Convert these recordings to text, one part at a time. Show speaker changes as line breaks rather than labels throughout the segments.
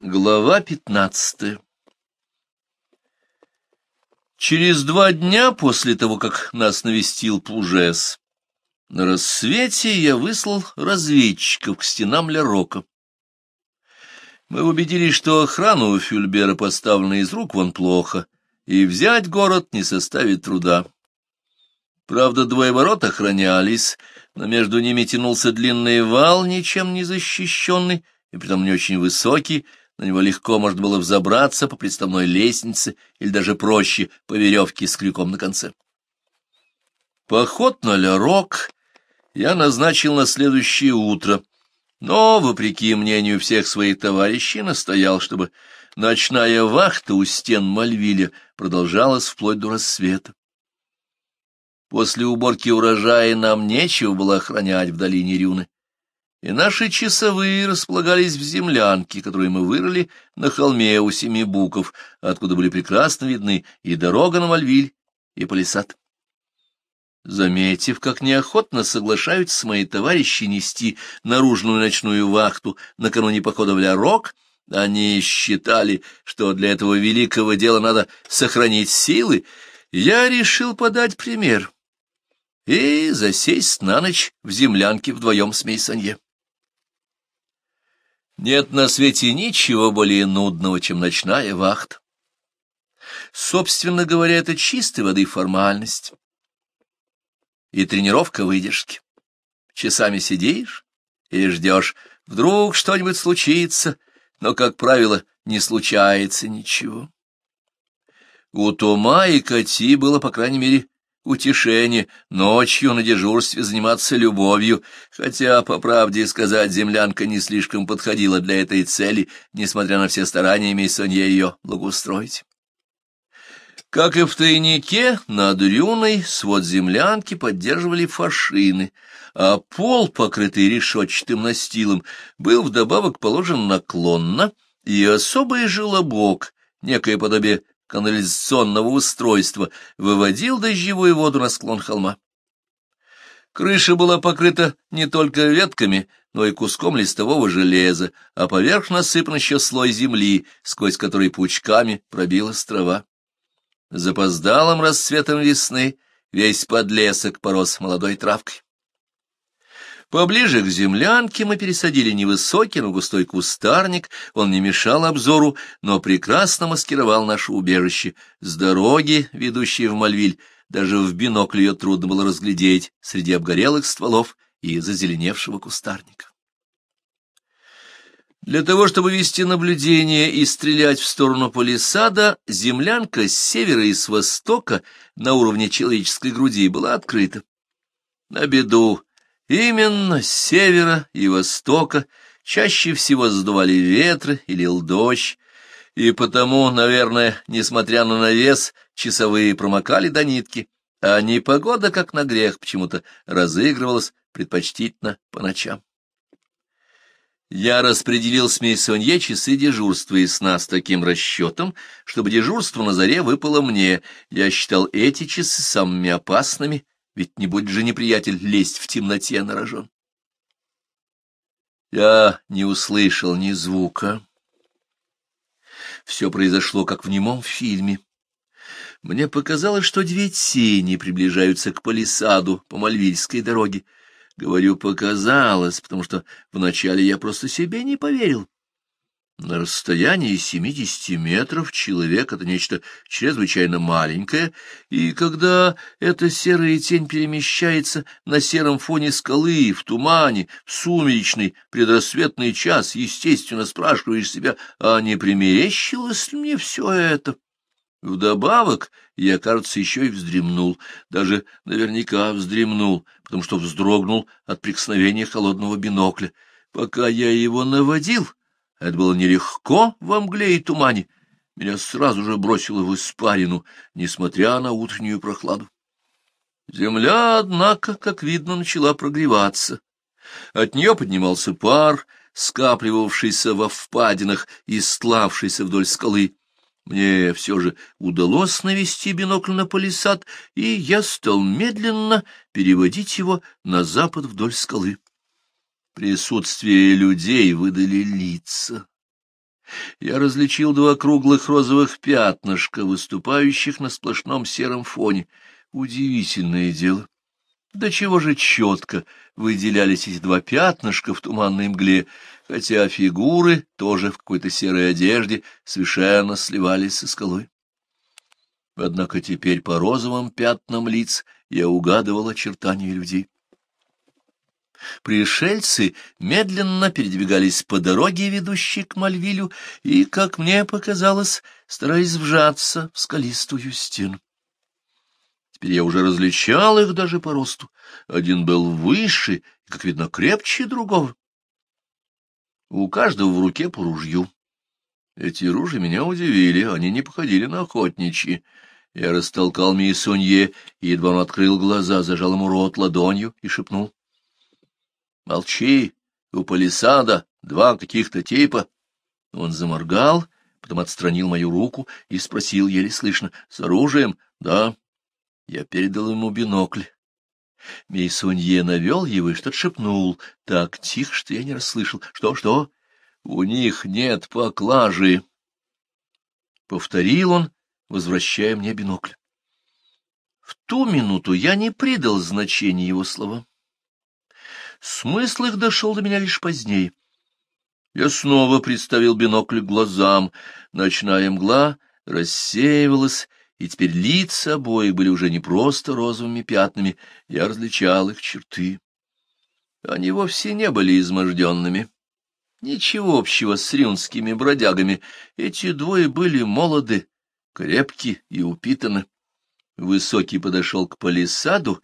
Глава пятнадцатая Через два дня после того, как нас навестил Пужес, на рассвете я выслал разведчиков к стенам Лерока. Мы убедились, что охрану у Фюльбера поставлена из рук вон плохо, и взять город не составит труда. Правда, двое ворот охранялись, но между ними тянулся длинный вал, ничем не защищенный, и притом не очень высокий, на него легко можно было взобраться по приставной лестнице или даже проще по веревке с крюком на конце. Поход на Лярок я назначил на следующее утро, но, вопреки мнению всех своих товарищей, настоял, чтобы ночная вахта у стен Мальвиля продолжалась вплоть до рассвета. После уборки урожая нам нечего было охранять в долине Рюны и наши часовые располагались в землянке, которую мы вырыли на холме у семи буков, откуда были прекрасно видны и дорога на Мальвиль, и палисад. Заметив, как неохотно соглашаются мои товарищи нести наружную ночную вахту накануне похода в Ля-Рок, они считали, что для этого великого дела надо сохранить силы, я решил подать пример и засесть на ночь в землянке вдвоем с Мейсанье. Нет на свете ничего более нудного, чем ночная вахта. Собственно говоря, это чистой воды формальность и тренировка выдержки. Часами сидишь и ждешь, вдруг что-нибудь случится, но, как правило, не случается ничего. У Тома и Кати было, по крайней мере, утешение ночью на дежурстве заниматься любовью, хотя, по правде сказать, землянка не слишком подходила для этой цели, несмотря на все старания Мейсонье ее благоустроить. Как и в тайнике, над рюной свод землянки поддерживали фашины, а пол, покрытый решетчатым настилом, был вдобавок положен наклонно, и особый желобок, некое подобие канализационного устройства выводил дождевую воду на склон холма. Крыша была покрыта не только ветками, но и куском листового железа, а поверх насыпан еще слой земли, сквозь который пучками пробилась трава. Запоздалым рассветом весны весь подлесок порос молодой травкой. Поближе к землянке мы пересадили невысокий, но густой кустарник, он не мешал обзору, но прекрасно маскировал наше убежище. С дороги, ведущей в Мальвиль, даже в бинокль ее трудно было разглядеть среди обгорелых стволов и зазеленевшего кустарника. Для того, чтобы вести наблюдение и стрелять в сторону полисада, землянка с севера и с востока на уровне человеческой груди была открыта. На беду Именно с севера и востока чаще всего сдували ветры и лил дождь, и потому, наверное, несмотря на навес, часовые промокали до нитки, а непогода, как на грех, почему-то разыгрывалась предпочтительно по ночам. Я распределил с Смейсонье часы дежурства и сна с таким расчетом, чтобы дежурство на заре выпало мне. Я считал эти часы самыми опасными ведь не будет же неприятель лезть в темноте на рожон. Я не услышал ни звука. Все произошло, как в немом фильме. Мне показалось, что две тени приближаются к палисаду по Мальвильской дороге. Говорю, показалось, потому что вначале я просто себе не поверил. На расстоянии 70 метров человек — это нечто чрезвычайно маленькое, и когда эта серая тень перемещается на сером фоне скалы, в тумане, в сумеречный предрассветный час, естественно, спрашиваешь себя, а не примерещилось ли мне все это? Вдобавок я, кажется, еще и вздремнул, даже наверняка вздремнул, потому что вздрогнул от прикосновения холодного бинокля. Пока я его наводил... Это было нелегко во мгле и тумане. Меня сразу же бросило в испарину, несмотря на утреннюю прохладу. Земля, однако, как видно, начала прогреваться. От нее поднимался пар, скапливавшийся во впадинах и стлавшийся вдоль скалы. Мне все же удалось навести бинокль на палисад, и я стал медленно переводить его на запад вдоль скалы присутствии людей выдали лица. Я различил два круглых розовых пятнышка, выступающих на сплошном сером фоне. Удивительное дело. До чего же четко выделялись эти два пятнышка в туманной мгле, хотя фигуры, тоже в какой-то серой одежде, совершенно сливались со скалой. Однако теперь по розовым пятнам лиц я угадывал очертания людей. Пришельцы медленно передвигались по дороге, ведущей к Мальвилю, и, как мне показалось, старались вжаться в скалистую стену. Теперь я уже различал их даже по росту. Один был выше и, как видно, крепче другого. У каждого в руке по ружью. Эти ружья меня удивили, они не походили на охотничьи. Я растолкал Миесунье, и едва он открыл глаза, зажал ему рот ладонью и шепнул. Молчи, у палисада два каких-то типа. Он заморгал, потом отстранил мою руку и спросил еле слышно, с оружием? Да. Я передал ему бинокль. Мейсонье навел его и что-то шепнул, так тихо, что я не расслышал. Что, что? У них нет поклажи. Повторил он, возвращая мне бинокль. В ту минуту я не придал значения его словам. Смысл их дошел до меня лишь позднее. Я снова представил бинокль глазам. Ночная мгла рассеивалась, и теперь лица обоих были уже не просто розовыми пятнами, я различал их черты. Они вовсе не были изможденными. Ничего общего с рюнскими бродягами. Эти двое были молоды, крепки и упитаны. Высокий подошел к палисаду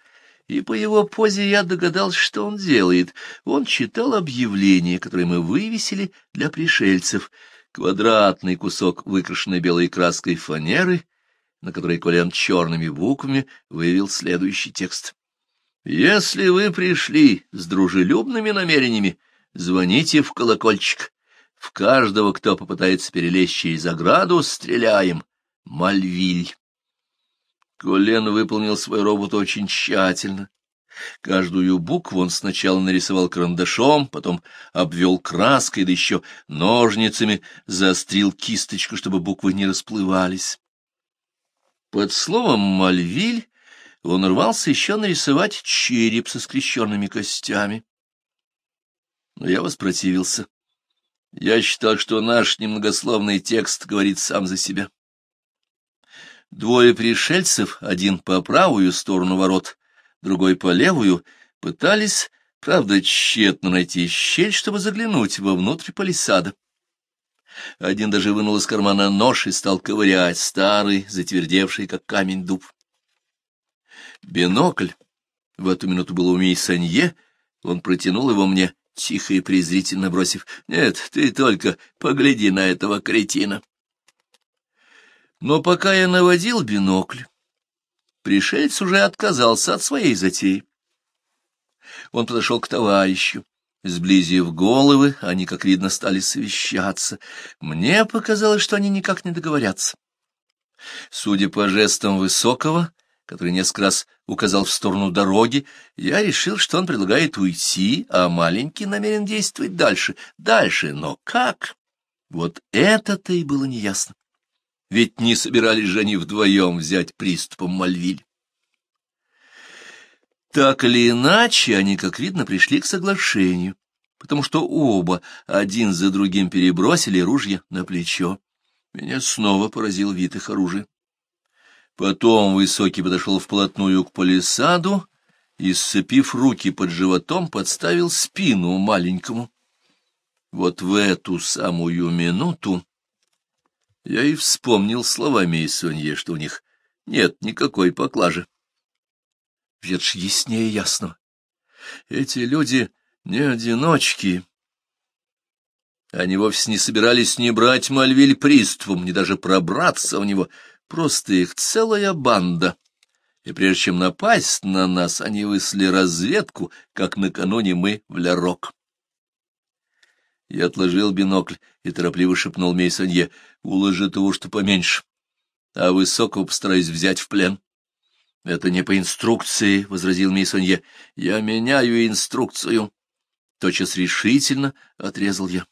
и по его позе я догадался, что он делает. Он читал объявление, которое мы вывесили для пришельцев. Квадратный кусок выкрашенной белой краской фанеры, на которой Колян черными буквами вывел следующий текст. «Если вы пришли с дружелюбными намерениями, звоните в колокольчик. В каждого, кто попытается перелезть через ограду, стреляем. Мальвиль». Колен выполнил свой робот очень тщательно. Каждую букву он сначала нарисовал карандашом, потом обвел краской, да еще ножницами заострил кисточку, чтобы буквы не расплывались. Под словом «Мальвиль» он рвался еще нарисовать череп со скрещенными костями. Но я воспротивился. Я считал, что наш немногословный текст говорит сам за себя. Двое пришельцев, один по правую сторону ворот, другой по левую, пытались, правда, тщетно найти щель, чтобы заглянуть вовнутрь палисада. Один даже вынул из кармана нож и стал ковырять старый, затвердевший, как камень, дуб. Бинокль. В эту минуту был у Мейсанье, он протянул его мне, тихо и презрительно бросив. «Нет, ты только погляди на этого кретина». Но пока я наводил бинокль, пришелец уже отказался от своей затеи. Он подошел к товарищу. Сблизив головы, они, как видно, стали совещаться. Мне показалось, что они никак не договорятся. Судя по жестам Высокого, который несколько раз указал в сторону дороги, я решил, что он предлагает уйти, а маленький намерен действовать дальше. Дальше, но как? Вот это-то и было неясно ведь не собирались же они вдвоем взять приступом Мальвиль. Так или иначе, они, как видно, пришли к соглашению, потому что оба один за другим перебросили ружья на плечо. Меня снова поразил вид их оружия. Потом Высокий подошел вплотную к палисаду и, сцепив руки под животом, подставил спину маленькому. Вот в эту самую минуту я и вспомнил словами из Исонье, что у них нет никакой поклажи. Ведь яснее ясно: Эти люди не одиночки. Они вовсе не собирались ни брать Мальвиль приступом, ни даже пробраться в него. Просто их целая банда. И прежде чем напасть на нас, они выслали разведку, как накануне мы в Лярок. Я отложил бинокль и торопливо шепнул Мейсонье, уложи того, что поменьше, а высокого постараюсь взять в плен. — Это не по инструкции, — возразил Мейсонье. — Я меняю инструкцию. Тотчас решительно отрезал я.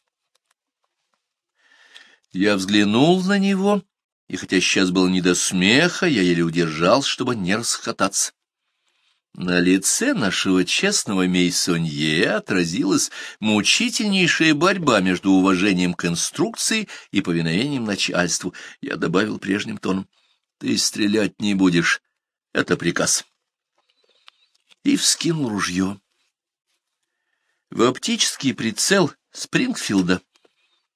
Я взглянул на него, и хотя сейчас было не до смеха, я еле удержался, чтобы не расхотаться. На лице нашего честного мейсонье отразилась мучительнейшая борьба между уважением к инструкции и повиновением начальству. Я добавил прежним тоном. «Ты стрелять не будешь. Это приказ». И вскинул ружье. В оптический прицел Спрингфилда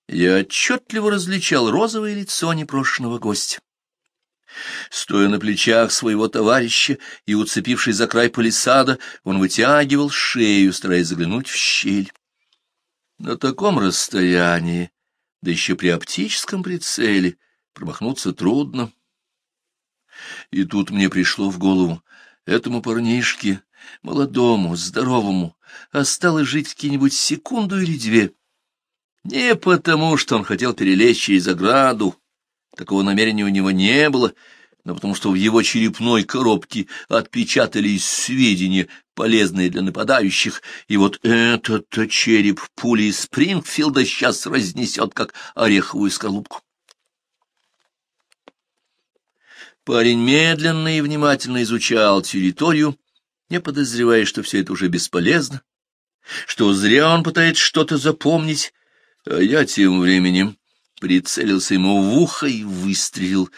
я отчетливо различал розовое лицо непрошенного гостя. Стоя на плечах своего товарища и уцепившись за край палисада, он вытягивал шею, стараясь заглянуть в щель. На таком расстоянии, да еще при оптическом прицеле, промахнуться трудно. И тут мне пришло в голову, этому парнишке, молодому, здоровому, осталось жить какие-нибудь секунду или две. Не потому, что он хотел перелечь через ограду, Такого намерения у него не было, но потому что в его черепной коробке отпечатались сведения, полезные для нападающих, и вот этот череп пули из Спрингфилда сейчас разнесет, как ореховую скорлупку. Парень медленно и внимательно изучал территорию, не подозревая, что все это уже бесполезно, что зря он пытается что-то запомнить, а я тем временем прицелился ему в ухо и выстрелил.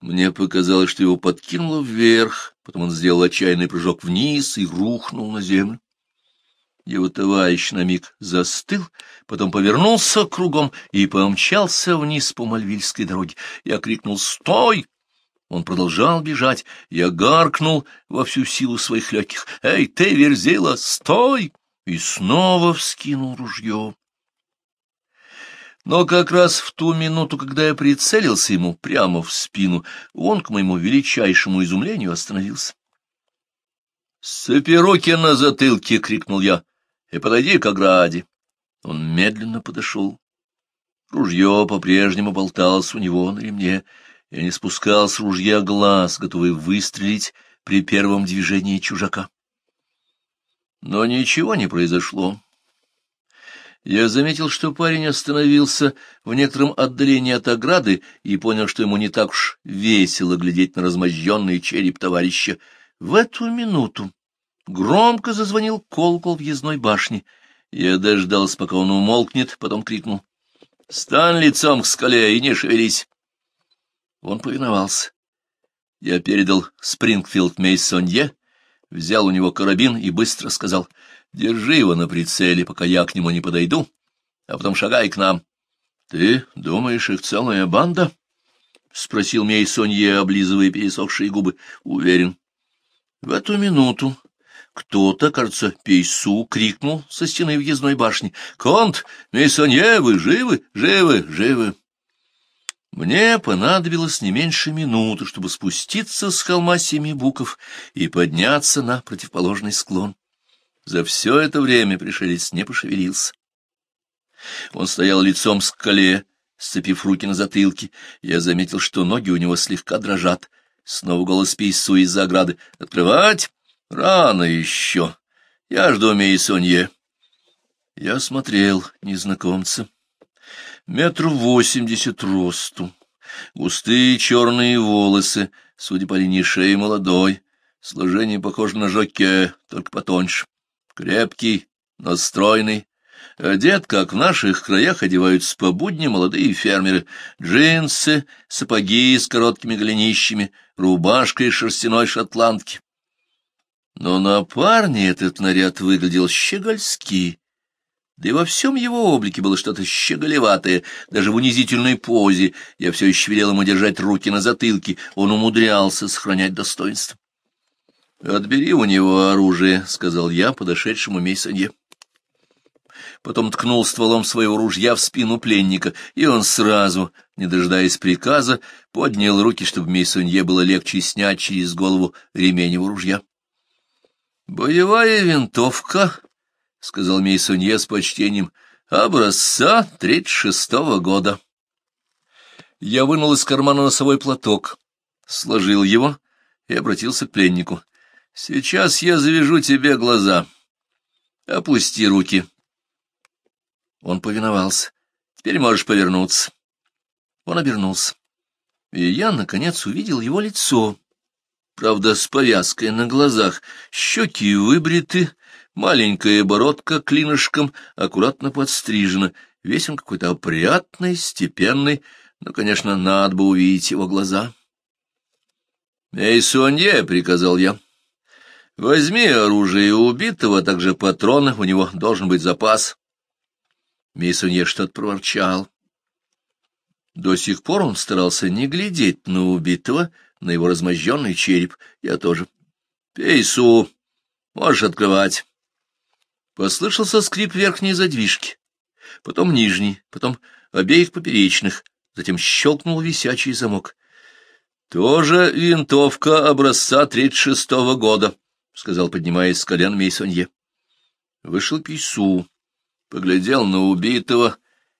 Мне показалось, что его подкинуло вверх, потом он сделал отчаянный прыжок вниз и рухнул на землю. Его товарищ на миг застыл, потом повернулся кругом и помчался вниз по Мальвильской дороге. Я крикнул «Стой!» Он продолжал бежать. Я гаркнул во всю силу своих легких. «Эй, ты, верзила, стой!» И снова вскинул ружье. Но как раз в ту минуту, когда я прицелился ему прямо в спину, он, к моему величайшему изумлению, остановился. «Сцепи руки на затылке!» — крикнул я. «И подойди к ограде!» Он медленно подошел. Ружье по-прежнему болталось у него на ремне. Я не спускал с ружья глаз, готовый выстрелить при первом движении чужака. Но ничего не произошло. Я заметил, что парень остановился в некотором отдалении от ограды и понял, что ему не так уж весело глядеть на размозженный череп товарища. В эту минуту громко зазвонил колокол въездной башни. Я дождался, пока он умолкнет, потом крикнул. — Стань лицом к скале и не шевелись! Он повиновался. Я передал Спрингфилд Мейсонье, взял у него карабин и быстро сказал — Держи его на прицеле, пока я к нему не подойду, а потом шагай к нам. — Ты думаешь, их целая банда? — спросил меня и Сонье, облизывая пересохшие губы. — Уверен. В эту минуту кто-то, кажется, Пейсу, крикнул со стены въездной башни. — Конт, Мейсонье, вы живы? Живы, живы! Мне понадобилось не меньше минуты, чтобы спуститься с холма семи буков и подняться на противоположный склон. За все это время пришелец не пошевелился. Он стоял лицом к скале, сцепив руки на затылке. Я заметил, что ноги у него слегка дрожат. Снова голос Пейсу из-за ограды. «Открывать? Рано еще. Я жду Мейсонье». Я смотрел незнакомца. Метр восемьдесят росту. Густые черные волосы, судя по линии шеи, молодой. Сложение похоже на жоке, только потоньше. Крепкий, настроенный, одет, как в наших краях одеваются по будни молодые фермеры, джинсы, сапоги с короткими голенищами, рубашка из шерстяной шотландки. Но на парне этот наряд выглядел щегольски, да и во всем его облике было что-то щеголеватое, даже в унизительной позе, я все еще велел ему держать руки на затылке, он умудрялся сохранять достоинство. — Отбери у него оружие, — сказал я подошедшему мейсонье. Потом ткнул стволом своего ружья в спину пленника, и он сразу, не дожидаясь приказа, поднял руки, чтобы мейсонье было легче снять через голову ремень его ружья. — Боевая винтовка, — сказал мейсонье с почтением, — образца тридцать шестого года. Я вынул из кармана носовой платок, сложил его и обратился к пленнику. Сейчас я завяжу тебе глаза. Опусти руки. Он повиновался. Теперь можешь повернуться. Он обернулся. И я, наконец, увидел его лицо. Правда, с повязкой на глазах, щеки выбриты, маленькая бородка клинышком аккуратно подстрижена, весь он какой-то опрятный, степенный, но, конечно, надо бы увидеть его глаза. «Эй, Сонье!» — приказал я. Возьми оружие убитого, а также патроны, у него должен быть запас. Мейсунье что-то проворчал. До сих пор он старался не глядеть на убитого, на его размозженный череп. Я тоже. — Пей, Су, можешь открывать. Послышался скрип верхней задвижки, потом нижней, потом обеих поперечных, затем щелкнул висячий замок. — Тоже винтовка образца тридцать шестого года, — сказал, поднимаясь с колен Мейсонье. Вышел Пису, поглядел на убитого,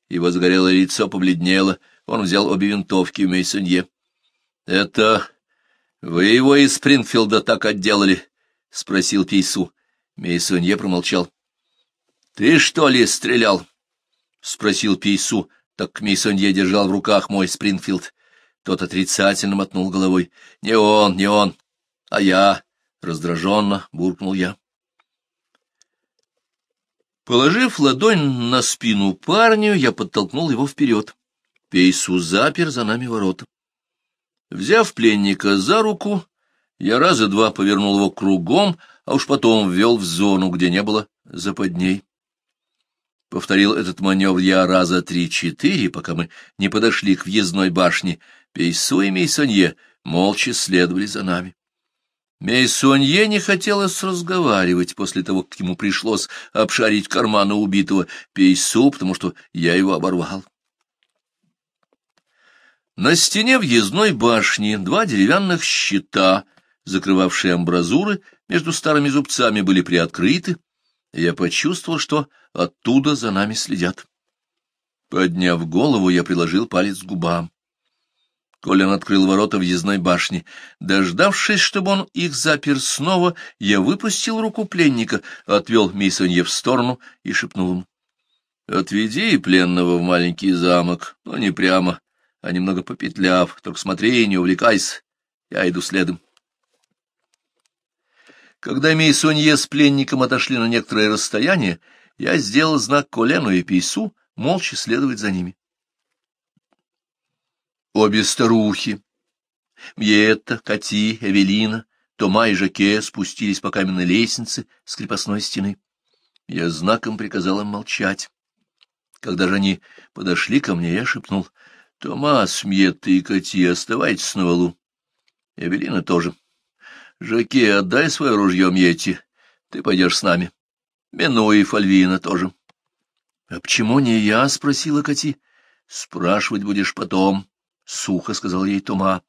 его загорелое лицо побледнело, он взял обе винтовки у Мейсонье. — Это вы его из Спрингфилда так отделали? — спросил Пису. Мейсонье промолчал. — Ты что ли стрелял? — спросил Пису, так Мейсонье держал в руках мой Спрингфилд. Тот отрицательно мотнул головой. — Не он, не он, а я. Раздраженно буркнул я. Положив ладонь на спину парню, я подтолкнул его вперед. Пейсу запер за нами ворота. Взяв пленника за руку, я раза два повернул его кругом, а уж потом ввел в зону, где не было западней. Повторил этот маневр я раза три-четыре, пока мы не подошли к въездной башне. Пейсу и Мейсонье молча следовали за нами. Мейсонье не хотелось разговаривать после того, как ему пришлось обшарить карманы убитого Пейсу, потому что я его оборвал. На стене въездной башни два деревянных щита, закрывавшие амбразуры, между старыми зубцами были приоткрыты, и я почувствовал, что оттуда за нами следят. Подняв голову, я приложил палец к губам. Колин открыл ворота въездной башни. Дождавшись, чтобы он их запер снова, я выпустил руку пленника, отвел Мисонье в сторону и шепнул ему. — Отведи пленного в маленький замок, но не прямо, а немного попетляв. Только смотри, не увлекайся. Я иду следом. Когда Мейсонье с пленником отошли на некоторое расстояние, я сделал знак Колену и Пейсу молча следовать за ними. Обе старухи, Мьетта, Кати, Эвелина, Тома и Жаке спустились по каменной лестнице с крепостной стены. Я знаком приказал им молчать. Когда же они подошли ко мне, я шепнул, «Тома, Мьетта и Кати, оставайтесь на валу». Эвелина тоже. «Жаке, отдай свое ружье Мьетте, ты пойдешь с нами». Мино и Фальвина тоже. — А почему не я? — спросила Кати. — Спрашивать будешь потом, — сухо сказал ей Тома.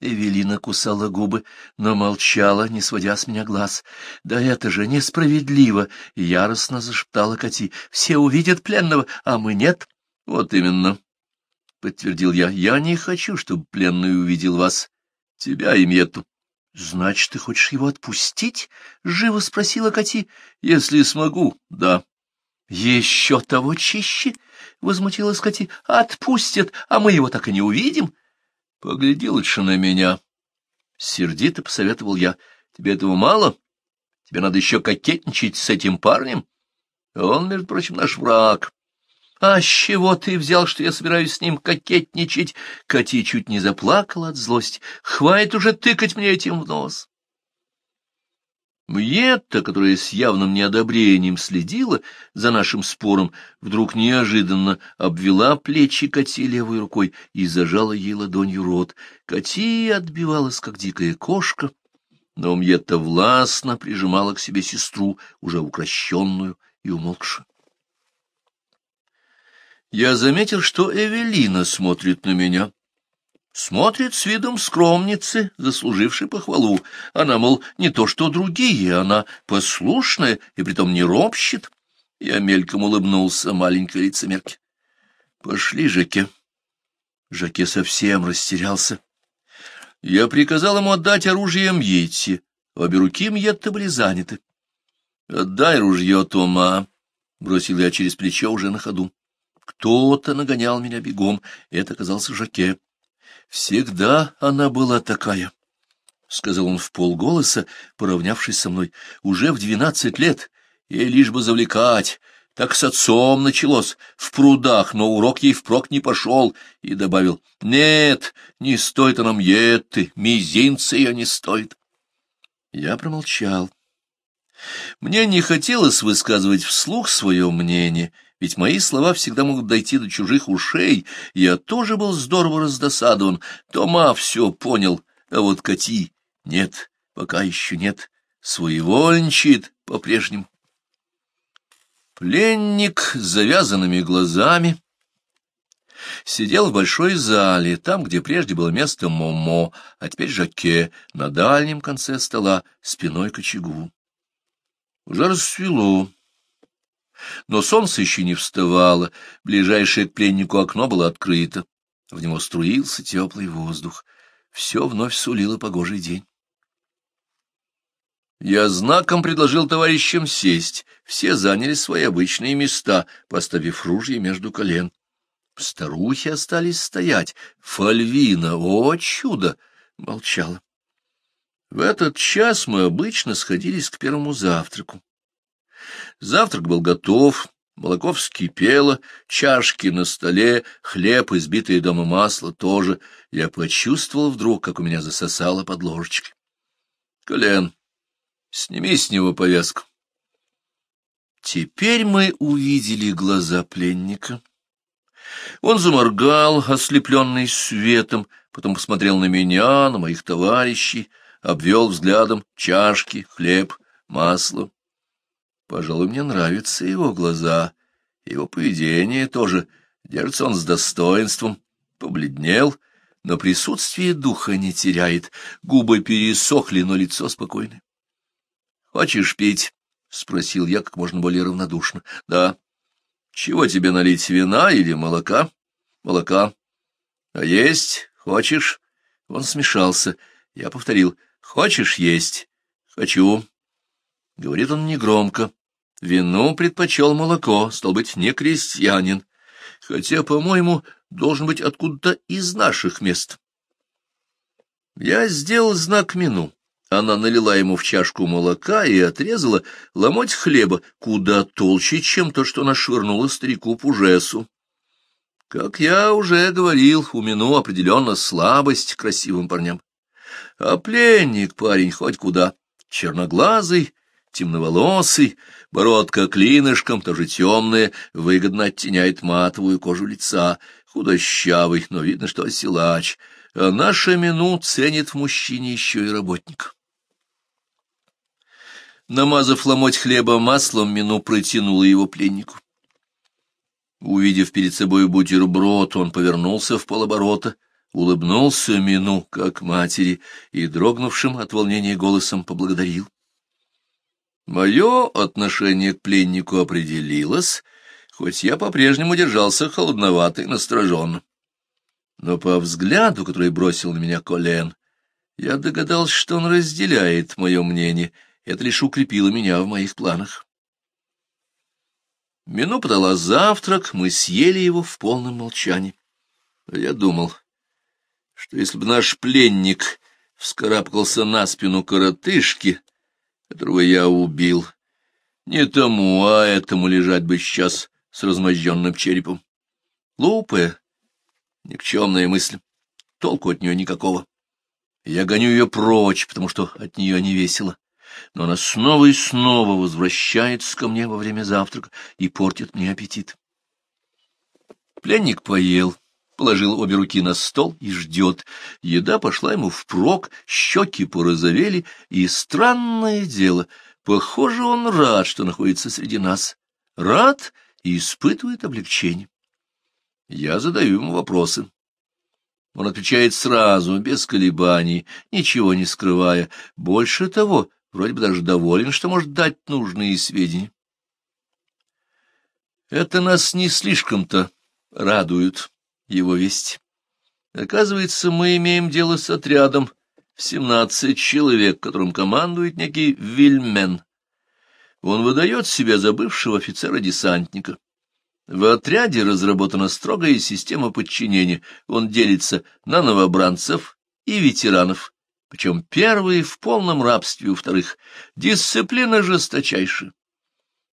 Эвелина кусала губы, но молчала, не сводя с меня глаз. «Да это же несправедливо!» — яростно зашептала Кати. «Все увидят пленного, а мы нет?» «Вот именно!» — подтвердил я. «Я не хочу, чтобы пленный увидел вас, тебя и Мету». «Значит, ты хочешь его отпустить?» — живо спросила Кати. «Если смогу, да». «Еще того чище!» — возмутилась Кати. — Отпустят, а мы его так и не увидим. — Погляди лучше на меня. Сердито посоветовал я. — Тебе этого мало? Тебе надо еще кокетничать с этим парнем. Он, между прочим, наш враг. — А с чего ты взял, что я собираюсь с ним кокетничать? Кати чуть не заплакала от злости. — Хватит уже тыкать мне этим в нос. Мьетта, которая с явным неодобрением следила за нашим спором, вдруг неожиданно обвела плечи Кати левой рукой и зажала ей ладонью рот. Кати отбивалась, как дикая кошка, но Мьетта властно прижимала к себе сестру, уже укращенную и умолкшую. Я заметил, что Эвелина смотрит на меня. — Смотрит с видом скромницы, заслужившей похвалу. Она, мол, не то что другие, она послушная и притом не ропщет. Я мельком улыбнулся маленькой лицемерке. «Пошли, Жаке». Жаке совсем растерялся. Я приказал ему отдать оружие Мьетти. Обе руки Мьетта были заняты. «Отдай ружье, Тома», — бросил я через плечо уже на ходу. Кто-то нагонял меня бегом, это оказался Жаке. Всегда она была такая, — сказал он в полголоса, поравнявшись со мной, — уже в двенадцать лет, ей лишь бы завлекать. Так с отцом началось, в прудах, но урок ей впрок не пошел, и добавил, — Нет, не стоит она мне ты, мизинца ее не стоит. Я промолчал. Мне не хотелось высказывать вслух свое мнение, — ведь мои слова всегда могут дойти до чужих ушей, я тоже был здорово раздосадован. Тома все понял, а вот Кати нет, пока еще нет, своевольничает по-прежнему. Пленник с завязанными глазами сидел в большой зале, там, где прежде было место Момо, а теперь Жаке, на дальнем конце стола, спиной к очагу. Уже рассвело. Но солнце еще не вставало, ближайшее к пленнику окно было открыто. В него струился теплый воздух. Все вновь сулило погожий день. Я знаком предложил товарищам сесть. Все заняли свои обычные места, поставив ружье между колен. Старухи остались стоять. Фальвина, о чудо, молчала. В этот час мы обычно сходились к первому завтраку. Завтрак был готов, молоко вскипело, чашки на столе, хлеб, избитое дома масло тоже. Я почувствовал вдруг, как у меня засосало под ложечкой. — Колен, сними с него повязку. Теперь мы увидели глаза пленника. Он заморгал, ослепленный светом, потом посмотрел на меня, на моих товарищей, обвел взглядом чашки, хлеб, масло. Пожалуй, мне нравятся его глаза, его поведение тоже. Держится он с достоинством, побледнел, но присутствие духа не теряет. Губы пересохли, но лицо спокойное. — Хочешь пить? — спросил я как можно более равнодушно. — Да. — Чего тебе налить, вина или молока? — Молока. — А есть? Хочешь? Он смешался. Я повторил. — Хочешь есть? — Хочу. Говорит он негромко. Вину предпочел молоко, стал быть, не крестьянин, хотя, по-моему, должен быть откуда-то из наших мест. Я сделал знак мину. Она налила ему в чашку молока и отрезала ломоть хлеба куда толще, чем то, что она швырнула старику Пужесу. Как я уже говорил, у Мину определенно слабость к красивым парням. А пленник парень хоть куда, черноглазый, темноволосый, бородка клинышком, тоже темная, выгодно оттеняет матовую кожу лица, худощавый, но видно, что силач. А наша мину ценит в мужчине еще и работник. Намазав ломоть хлеба маслом, мину протянула его пленнику. Увидев перед собой бутерброд, он повернулся в полоборота, улыбнулся Мину, как матери, и, дрогнувшим от волнения голосом, поблагодарил. Мое отношение к пленнику определилось, хоть я по-прежнему держался холодновато и настороженно. Но по взгляду, который бросил на меня Колен, я догадался, что он разделяет мое мнение. Это лишь укрепило меня в моих планах. Мину подала завтрак, мы съели его в полном молчании. Я думал, что если бы наш пленник вскарабкался на спину коротышки, которого я убил. Не тому, а этому лежать бы сейчас с размозженным черепом. Глупая, никчемная мысль. Толку от нее никакого. Я гоню ее прочь, потому что от нее не весело. Но она снова и снова возвращается ко мне во время завтрака и портит мне аппетит. Пленник поел положил обе руки на стол и ждет. Еда пошла ему впрок, щеки порозовели, и странное дело, похоже, он рад, что находится среди нас. Рад и испытывает облегчение. Я задаю ему вопросы. Он отвечает сразу, без колебаний, ничего не скрывая. Больше того, вроде бы даже доволен, что может дать нужные сведения. Это нас не слишком-то радует его весть. Оказывается, мы имеем дело с отрядом в семнадцать человек, которым командует некий Вильмен. Он выдает себя за бывшего офицера-десантника. В отряде разработана строгая система подчинения. Он делится на новобранцев и ветеранов, причем первые в полном рабстве у вторых. Дисциплина жесточайшая.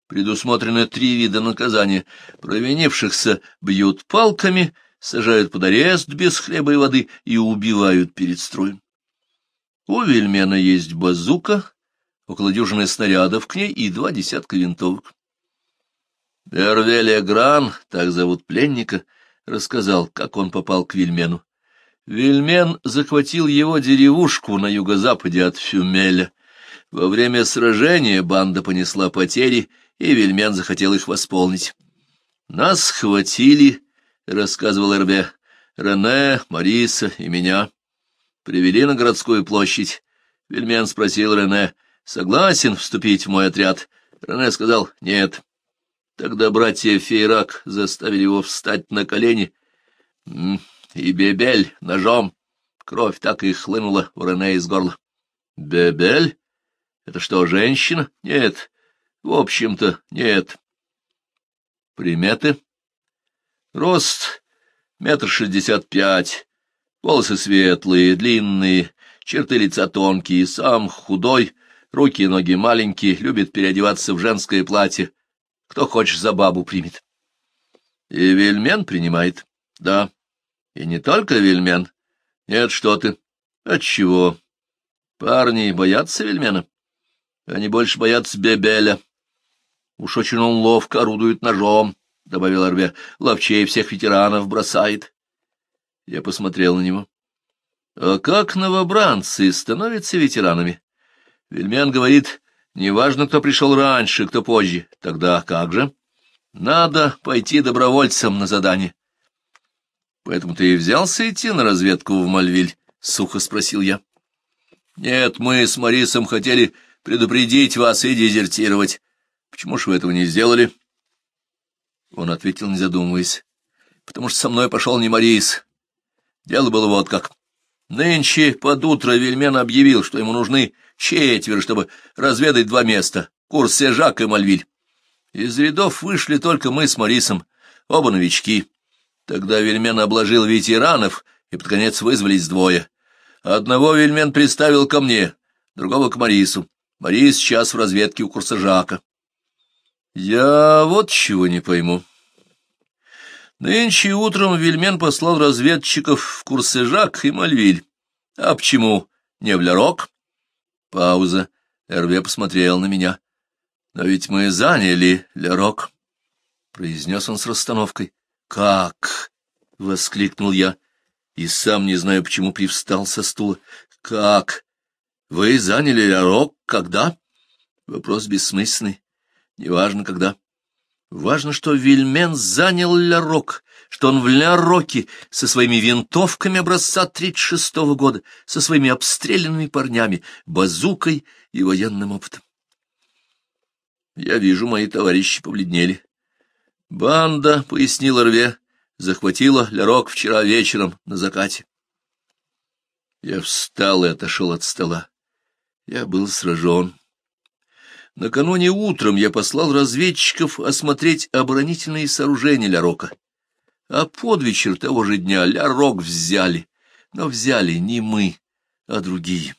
Предусмотрено три вида наказания. Провинившихся бьют палками — сажают под арест без хлеба и воды и убивают перед строем. У Вельмена есть базука, около дюжины снарядов к ней и два десятка винтовок. Эрвелия Гран, так зовут пленника, рассказал, как он попал к Вельмену. Вельмен захватил его деревушку на юго-западе от Фюмеля. Во время сражения банда понесла потери, и Вельмен захотел их восполнить. Нас схватили, — рассказывал Эрбе. «Рене, Мариса и меня привели на городскую площадь. Вельмен спросил Рене, согласен вступить в мой отряд? Рене сказал, нет. Тогда братья Фейрак заставили его встать на колени. И Бебель ножом. Кровь так и хлынула у Рене из горла. Бебель? Это что, женщина? Нет. В общем-то, нет. Приметы? Рост метр шестьдесят пять, волосы светлые, длинные, черты лица тонкие, сам худой, руки и ноги маленькие, любит переодеваться в женское платье. Кто хочет за бабу примет. И Вильмен принимает, да. И не только Вильмен. Нет, что ты. Отчего? Парни боятся Вельмена, Они больше боятся Бебеля. Уж очень он ловко орудует ножом. — добавил Арбе, — ловчей всех ветеранов бросает. Я посмотрел на него. — А как новобранцы становятся ветеранами? Вельмен говорит, неважно, кто пришел раньше, кто позже. Тогда как же? Надо пойти добровольцем на задание. — Поэтому ты и взялся идти на разведку в Мальвиль? — сухо спросил я. — Нет, мы с Марисом хотели предупредить вас и дезертировать. Почему же вы этого не сделали? — он ответил, не задумываясь, потому что со мной пошел не Морис. Дело было вот как. Нынче под утро Вельмен объявил, что ему нужны четверо, чтобы разведать два места — курс Сежак и Мальвиль. Из рядов вышли только мы с Морисом, оба новички. Тогда Вельмен обложил ветеранов, и под конец вызвались двое. Одного Вельмен приставил ко мне, другого к Марису. Марис сейчас в разведке у курса Жака. Я вот чего не пойму. Нынче утром Вильмен послал разведчиков в Курсежак и Мальвиль. А почему не в Лярок? Пауза. Эрве посмотрел на меня. Но ведь мы заняли Лярок, произнес он с расстановкой. Как? воскликнул я и сам не знаю, почему привстал со стула. Как? Вы заняли Лярок когда? Вопрос бессмысленный. Неважно, когда. Важно, что Вильмен занял Ля-Рок, что он в Ля-Роке со своими винтовками образца 36-го года, со своими обстрелянными парнями, базукой и военным опытом. Я вижу, мои товарищи побледнели. Банда, — пояснил Рве, — захватила Ля-Рок вчера вечером на закате. Я встал и отошел от стола. Я был сражен. Накануне утром я послал разведчиков осмотреть оборонительные сооружения Лярока, А под вечер того же дня Лярок взяли. Но взяли не мы, а другие.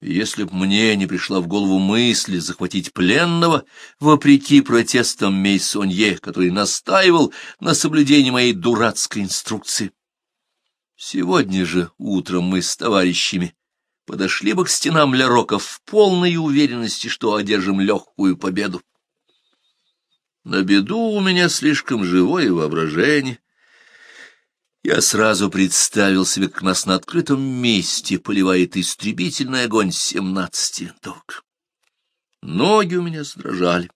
И если б мне не пришла в голову мысль захватить пленного, вопреки протестам Мейсонье, который настаивал на соблюдении моей дурацкой инструкции. Сегодня же утром мы с товарищами подошли бы к стенам Лярока в полной уверенности, что одержим легкую победу. На беду у меня слишком живое воображение. Я сразу представил себе, как нас на открытом месте поливает истребительный огонь семнадцати винтовок. Ноги у меня сдрожали.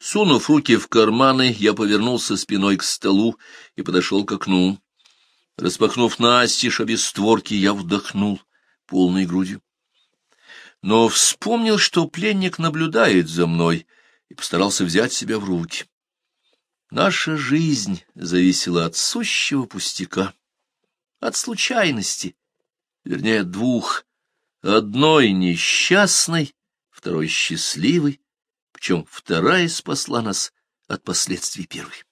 Сунув руки в карманы, я повернулся спиной к столу и подошел к окну. Распахнув настежь обе створки, я вдохнул полной грудью. Но вспомнил, что пленник наблюдает за мной, и постарался взять себя в руки. Наша жизнь зависела от сущего пустяка, от случайности, вернее, двух, одной несчастной, второй счастливой, причем вторая спасла нас от последствий первой.